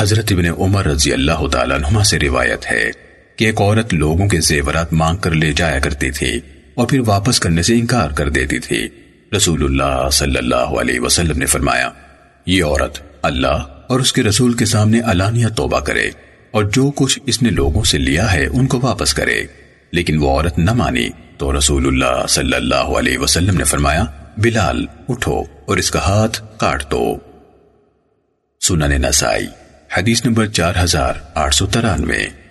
حضرت ابن عمر رضی اللہ تعالیٰ عنہ سے روایت ہے کہ ایک عورت لوگوں کے زیورات مانگ کر لے جایا کرتی تھی اور پھر واپس کرنے سے انکار کر دیتی تھی۔ رسول اللہ صلی اللہ علیہ وسلم نے فرمایا، یہ عورت اللہ اور اس کے رسول کے سامنے علانیہ توبہ کرے اور جو کچھ اس نے لوگوں سے لیا ہے ان کو واپس کرے۔ لیکن وہ عورت نہ مانی۔ تو رسول اللہ صلی اللہ علیہ وسلم نے فرمایا، بلال، اٹھو اور اس کا ہاتھ کاٹ دو۔ سنن نسائی۔ حدیث نمبر چار ہزار آٹھ سو ترانوے۔